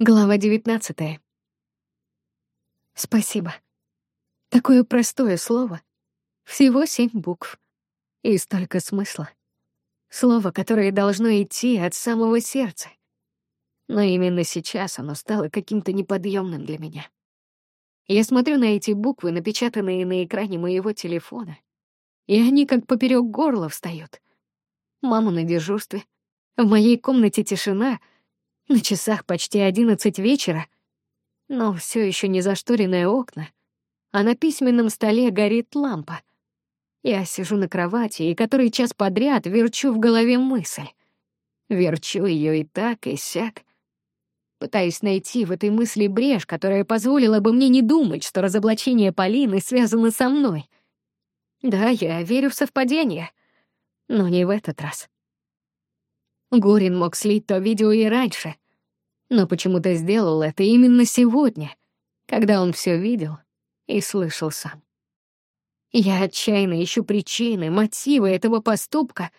Глава девятнадцатая. Спасибо. Такое простое слово. Всего семь букв. И столько смысла. Слово, которое должно идти от самого сердца. Но именно сейчас оно стало каким-то неподъемным для меня. Я смотрю на эти буквы, напечатанные на экране моего телефона, и они как поперек горла встают. Мама на дежурстве. В моей комнате тишина — на часах почти одиннадцать вечера, но все еще не зашторенные окна, а на письменном столе горит лампа. Я сижу на кровати и который час подряд верчу в голове мысль. Верчу ее и так, и сяк. Пытаюсь найти в этой мысли брешь, которая позволила бы мне не думать, что разоблачение Полины связано со мной. Да, я верю в совпадение, но не в этот раз. Горин мог слить то видео и раньше, но почему-то сделал это именно сегодня, когда он все видел и слышал сам. Я отчаянно ищу причины, мотивы этого поступка,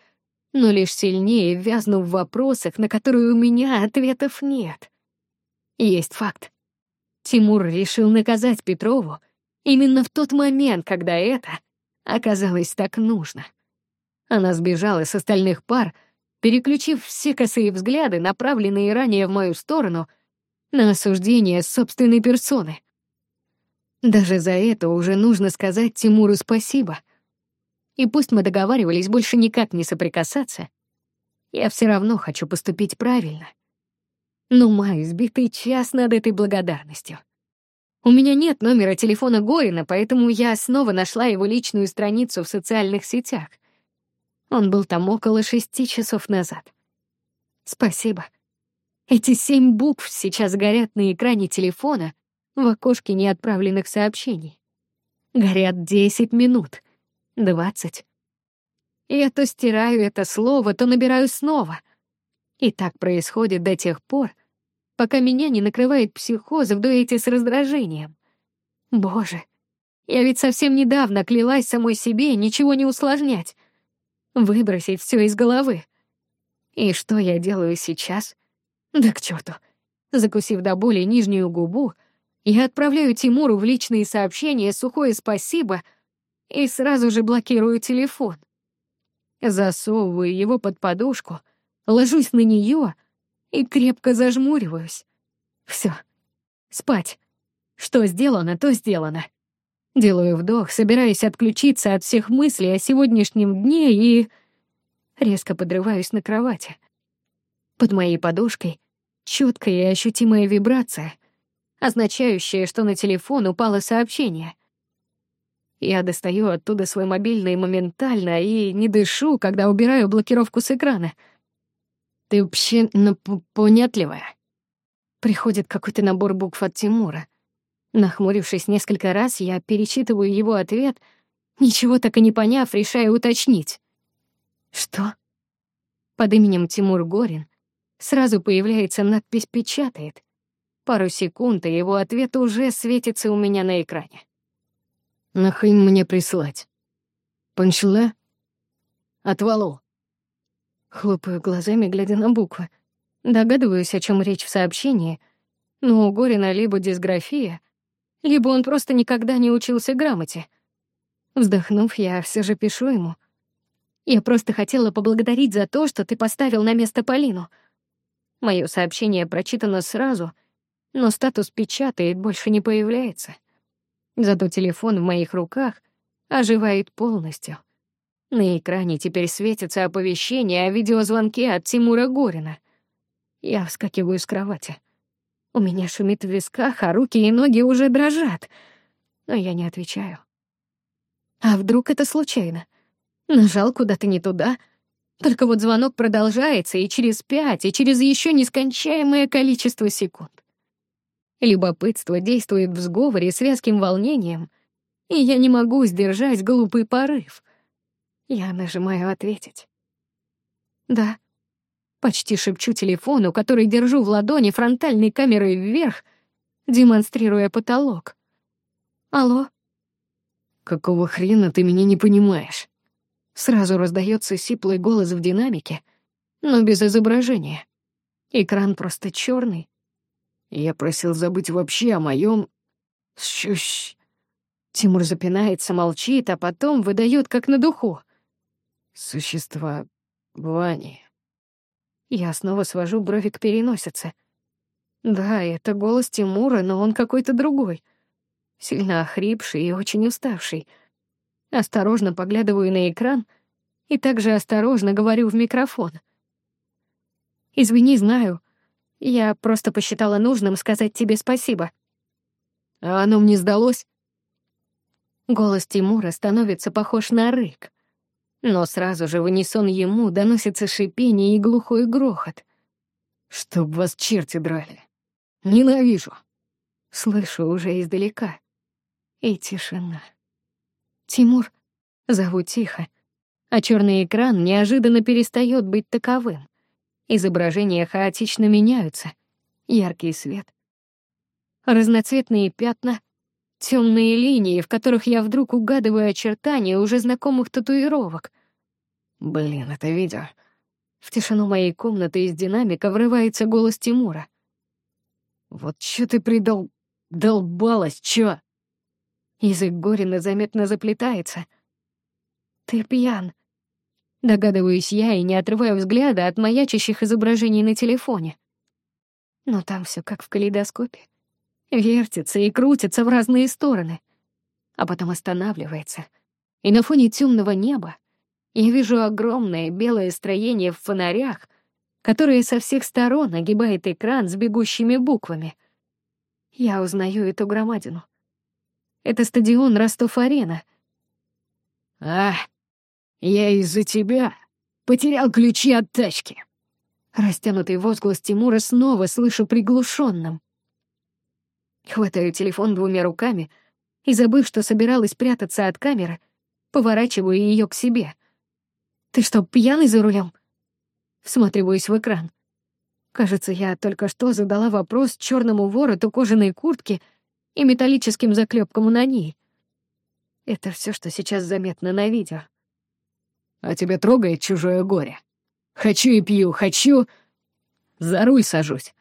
но лишь сильнее вязну в вопросах, на которые у меня ответов нет. Есть факт. Тимур решил наказать Петрову именно в тот момент, когда это оказалось так нужно. Она сбежала с остальных пар — переключив все косые взгляды, направленные ранее в мою сторону, на осуждение собственной персоны. Даже за это уже нужно сказать Тимуру спасибо. И пусть мы договаривались больше никак не соприкасаться, я все равно хочу поступить правильно. Но мой избитый час над этой благодарностью. У меня нет номера телефона Горина, поэтому я снова нашла его личную страницу в социальных сетях — он был там около шести часов назад. Спасибо. Эти семь букв сейчас горят на экране телефона в окошке неотправленных сообщений. Горят десять минут, двадцать. Я то стираю это слово, то набираю снова. И так происходит до тех пор, пока меня не накрывает психоз в дуэте с раздражением. Боже, я ведь совсем недавно клялась самой себе ничего не усложнять — выбросить все из головы. И что я делаю сейчас? Да к черту! Закусив до боли нижнюю губу, я отправляю Тимуру в личные сообщения сухое спасибо и сразу же блокирую телефон. Засовываю его под подушку, ложусь на нее и крепко зажмуриваюсь. Все, спать. Что сделано, то сделано. Делаю вдох, собираясь отключиться от всех мыслей о сегодняшнем дне и... Резко подрываюсь на кровати. Под моей подушкой четкая и ощутимая вибрация, означающая, что на телефон упало сообщение. Я достаю оттуда свой мобильный моментально и не дышу, когда убираю блокировку с экрана. «Ты вообще понятливая?» Приходит какой-то набор букв от Тимура — Нахмурившись несколько раз, я перечитываю его ответ, ничего так и не поняв, решаю уточнить. «Что?» Под именем Тимур Горин сразу появляется надпись «Печатает». Пару секунд, и его ответ уже светится у меня на экране. «Нахрен мне прислать? Панчла? Отвалу?» Хлопаю глазами, глядя на буквы. Догадываюсь, о чем речь в сообщении, но у Горина либо дисграфия, либо он просто никогда не учился грамоте. Вздохнув, я все же пишу ему. Я просто хотела поблагодарить за то, что ты поставил на место Полину. Мое сообщение прочитано сразу, но статус печатает больше не появляется. Зато телефон в моих руках оживает полностью. На экране теперь светится оповещение о видеозвонке от Тимура Горина. Я вскакиваю с кровати. У меня шумит в висках, а руки и ноги уже дрожат. Но я не отвечаю. А вдруг это случайно? Нажал куда-то не туда. Только вот звонок продолжается и через пять, и через еще нескончаемое количество секунд. Любопытство действует в сговоре с вязким волнением, и я не могу сдержать глупый порыв. Я нажимаю «Ответить». «Да», Почти шепчу телефону, который держу в ладони фронтальной камерой вверх, демонстрируя потолок. «Алло?» «Какого хрена ты меня не понимаешь?» Сразу раздается сиплый голос в динамике, но без изображения. Экран просто черный. Я просил забыть вообще о моем... Щущ. Тимур запинается, молчит, а потом выдает как на духу. Существа Вани. Я снова свожу брови к переносице. Да, это голос Тимура, но он какой-то другой. Сильно охрипший и очень уставший. Осторожно поглядываю на экран и также осторожно говорю в микрофон. «Извини, знаю. Я просто посчитала нужным сказать тебе спасибо». «А оно мне сдалось?» Голос Тимура становится похож на рык. Но сразу же в унисон ему доносится шипение и глухой грохот. «Чтоб вас черти драли! Ненавижу!» Слышу уже издалека. И тишина. «Тимур!» Зову тихо, а черный экран неожиданно перестает быть таковым. Изображения хаотично меняются. Яркий свет. Разноцветные пятна, темные линии, в которых я вдруг угадываю очертания уже знакомых татуировок. Блин, это видео. В тишину моей комнаты из динамика врывается голос Тимура. Вот чё ты придал... долбалась, чё? Язык Горина заметно заплетается. Ты пьян. Догадываюсь я и не отрываю взгляда от маячащих изображений на телефоне. Но там все как в калейдоскопе. Вертится и крутится в разные стороны. А потом останавливается. И на фоне темного неба я вижу огромное белое строение в фонарях, которое со всех сторон огибает экран с бегущими буквами. Я узнаю эту громадину. Это стадион Ростов-Арена. А, я из-за тебя потерял ключи от тачки. Растянутый возглас Тимура снова слышу приглушенным. Хватаю телефон двумя руками и, забыв, что собиралась прятаться от камеры, поворачиваю ее к себе. «Ты что, пьяный за рулем? Всматриваюсь в экран. Кажется, я только что задала вопрос черному вороту кожаной куртки и металлическим заклепкам на ней. Это все, что сейчас заметно на видео. А тебя трогает чужое горе. Хочу и пью, хочу... За руль сажусь.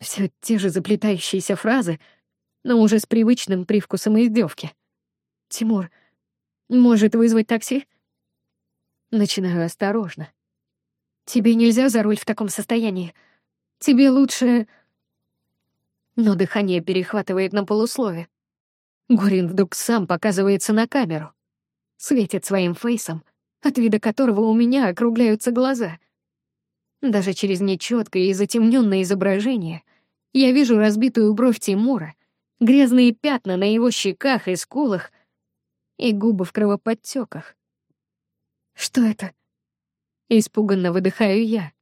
Все те же заплетающиеся фразы, но уже с привычным привкусом издевки. «Тимур, может вызвать такси?» Начинаю осторожно. «Тебе нельзя за руль в таком состоянии. Тебе лучше...» Но дыхание перехватывает на полуслове. Горин вдруг сам показывается на камеру. Светит своим фейсом, от вида которого у меня округляются глаза. Даже через нечёткое и затемнённое изображение я вижу разбитую бровь Тимура, грязные пятна на его щеках и скулах и губы в кровоподтёках. Что это? Испуганно выдыхаю я.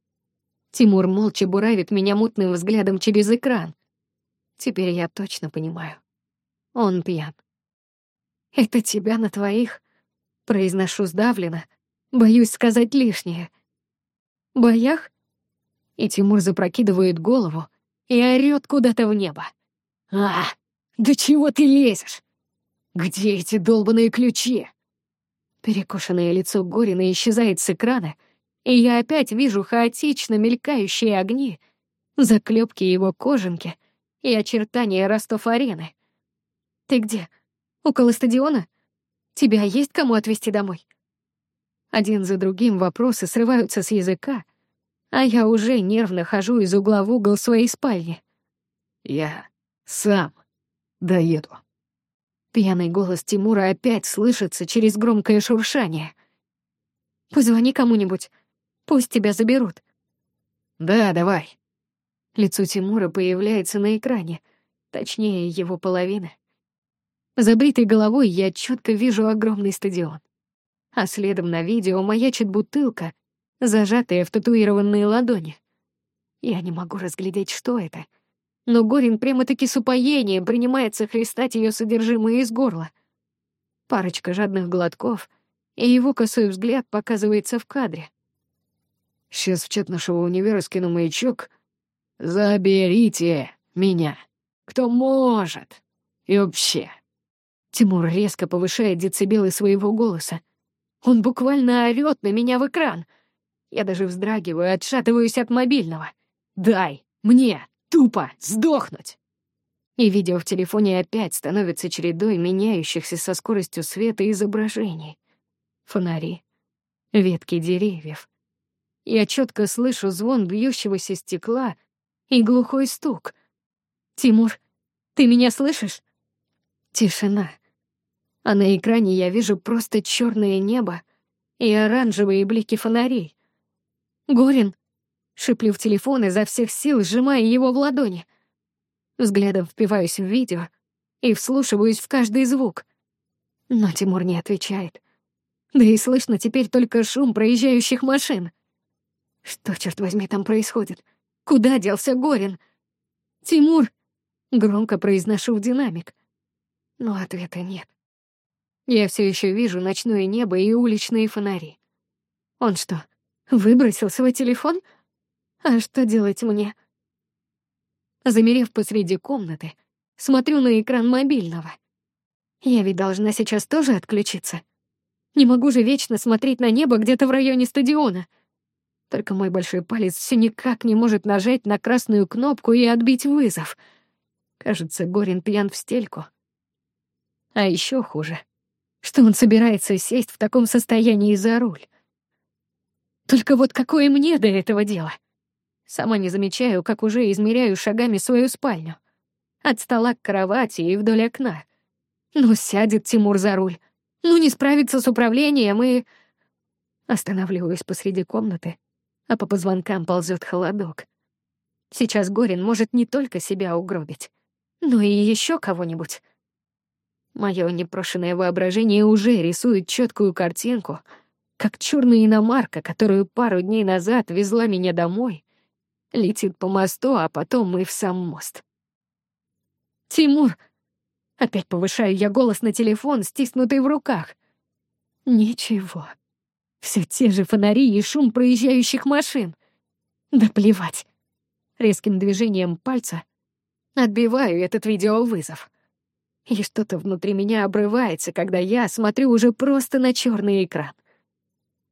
Тимур молча буравит меня мутным взглядом через экран. Теперь я точно понимаю. Он пьян. «Это тебя на твоих?» Произношу сдавленно, боюсь сказать лишнее. «Боях?» И Тимур запрокидывает голову и орёт куда-то в небо. «А, да чего ты лезешь? Где эти долбаные ключи?» Перекошенное лицо Горина исчезает с экрана, и я опять вижу хаотично мелькающие огни, заклепки его кожанки и очертания Ростов-арены. «Ты где? Около стадиона? Тебя есть кому отвезти домой?» Один за другим вопросы срываются с языка, а я уже нервно хожу из угла в угол своей спальни. «Я сам доеду». Пьяный голос Тимура опять слышится через громкое шуршание. «Позвони кому-нибудь, пусть тебя заберут». «Да, давай». Лицо Тимура появляется на экране, точнее, его половина. Забритой головой я четко вижу огромный стадион. А следом на видео маячит бутылка, зажатая в татуированные ладони. Я не могу разглядеть, что это. Но Горин прямо-таки с упоением принимается хлестать ее содержимое из горла. Парочка жадных глотков, и его косой взгляд показывается в кадре. «Сейчас в чат нашего универа скину маячок. Заберите меня, кто может. И вообще, Тимур резко повышает децибелы своего голоса. Он буквально орёт на меня в экран. Я даже вздрагиваю, отшатываюсь от мобильного. «Дай! Мне! Тупо сдохнуть. И видео в телефоне опять становится чередой меняющихся со скоростью света изображений. Фонари, ветки деревьев. Я четко слышу звон бьющегося стекла и глухой стук. «Тимур, ты меня слышишь?» Тишина. А на экране я вижу просто черное небо и оранжевые блики фонарей. «Горин!» — шиплю в телефон изо всех сил, сжимая его в ладони. Взглядом впиваюсь в видео и вслушиваюсь в каждый звук. Но Тимур не отвечает. Да и слышно теперь только шум проезжающих машин. Что, черт возьми, там происходит? Куда делся Горин? «Тимур!» — громко произношу в динамик. Но ответа нет. Я все еще вижу ночное небо и уличные фонари. Он что, выбросил свой телефон? А что делать мне? Замерев посреди комнаты, смотрю на экран мобильного. Я ведь должна сейчас тоже отключиться. Не могу же вечно смотреть на небо где-то в районе стадиона. Только мой большой палец все никак не может нажать на красную кнопку и отбить вызов. Кажется, Горин пьян в стельку. А еще хуже, что он собирается сесть в таком состоянии за руль. Только вот какое мне до этого дело? Сама не замечаю, как уже измеряю шагами свою спальню. От стола к кровати и вдоль окна. Ну, сядет Тимур за руль. Ну, не справится с управлением и... Останавливаюсь посреди комнаты, а по позвонкам ползет холодок. Сейчас Горин может не только себя угробить, но и еще кого-нибудь. Мое непрошенное воображение уже рисует четкую картинку, как черная иномарка, которую пару дней назад везла меня домой, летит по мосту, а потом и в сам мост. «Тимур!» Опять повышаю я голос на телефон, стиснутый в руках. Ничего. Все те же фонари и шум проезжающих машин. Да плевать. Резким движением пальца отбиваю этот видеовызов. И что-то внутри меня обрывается, когда я смотрю уже просто на черный экран.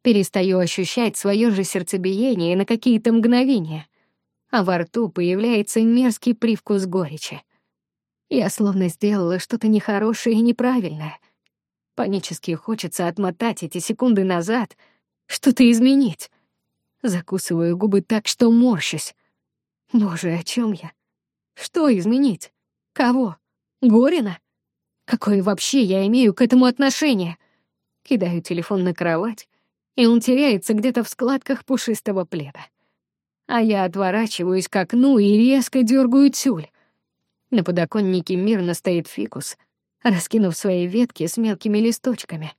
Перестаю ощущать свое же сердцебиение на какие-то мгновения, а во рту появляется мерзкий привкус горечи. Я словно сделала что-то нехорошее и неправильное. Панически хочется отмотать эти секунды назад, что-то изменить. Закусываю губы так, что морщусь. Боже, о чем я? Что изменить? Кого? Горина? Какое вообще я имею к этому отношение? Кидаю телефон на кровать, и он теряется где-то в складках пушистого пледа. А я отворачиваюсь к окну и резко дергаю тюль. На подоконнике мирно стоит фикус, раскинув свои ветки с мелкими листочками.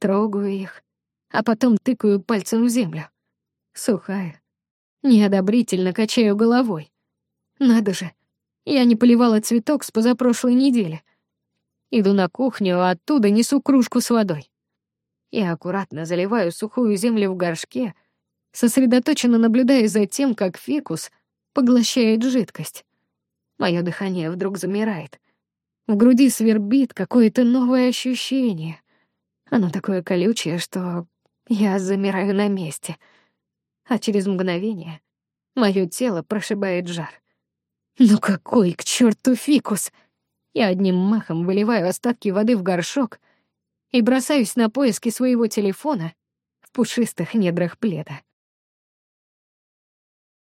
Трогаю их, а потом тыкаю пальцем в землю. Сухая. Неодобрительно качаю головой. Надо же, я не поливала цветок с позапрошлой недели. Иду на кухню, а оттуда несу кружку с водой. Я аккуратно заливаю сухую землю в горшке, сосредоточенно наблюдая за тем, как фикус поглощает жидкость. Мое дыхание вдруг замирает. В груди свербит какое-то новое ощущение. Оно такое колючее, что я замираю на месте. А через мгновение мое тело прошибает жар. Ну какой к черту фикус! Я одним махом выливаю остатки воды в горшок и бросаюсь на поиски своего телефона в пушистых недрах пледа.